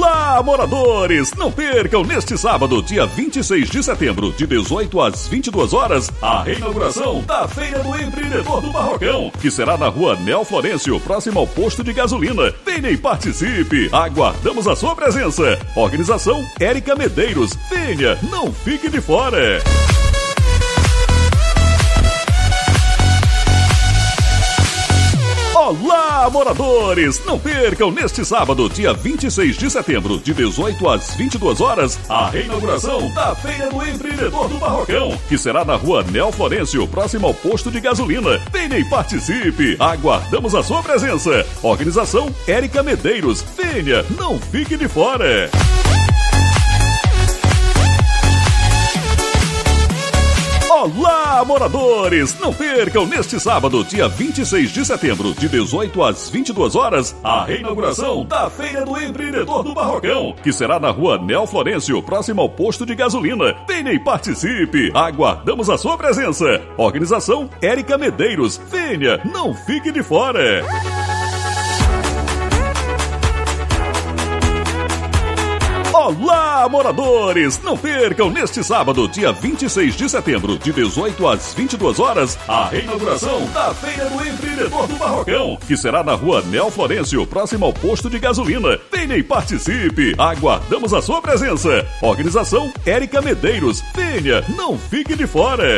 Olá, moradores! Não percam neste sábado, dia 26 de setembro, de 18 às 22 horas, a reinauguração da Feira do Empreendedor do Barrocão, que será na rua Nel Florencio, próximo ao posto de gasolina. Venha e participe! Aguardamos a sua presença. Organização Érica Medeiros. Venha, não fique de fora! Olá, moradores! Não percam neste sábado, dia 26 de setembro, de 18 às 22 horas, a reinauguração da Feira do Empreendedor do Barrocão, que será na rua Nel Florencio, próximo ao posto de gasolina. Venha e participe! Aguardamos a sua presença. Organização Érica Medeiros. Venha, não fique de fora! Olá! Não percam neste sábado, dia 26 de setembro, de 18 às 22 horas, a reinauguração da Feira do Empreendedor do Barrocão, que será na rua Nel Florencio, próximo ao posto de gasolina. Venha e participe! Aguardamos a sua presença. Organização Érica Medeiros. Venha, não fique de fora! Moradores! Não percam neste sábado, dia 26 de setembro, de 18 às 22 horas, a reinauguração da Feira do Empreendedor do Barrocão, que será na rua Nel Florencio, próximo ao posto de gasolina. Venha e participe! Aguardamos a sua presença. Organização Érica Medeiros. Venha, não fique de fora!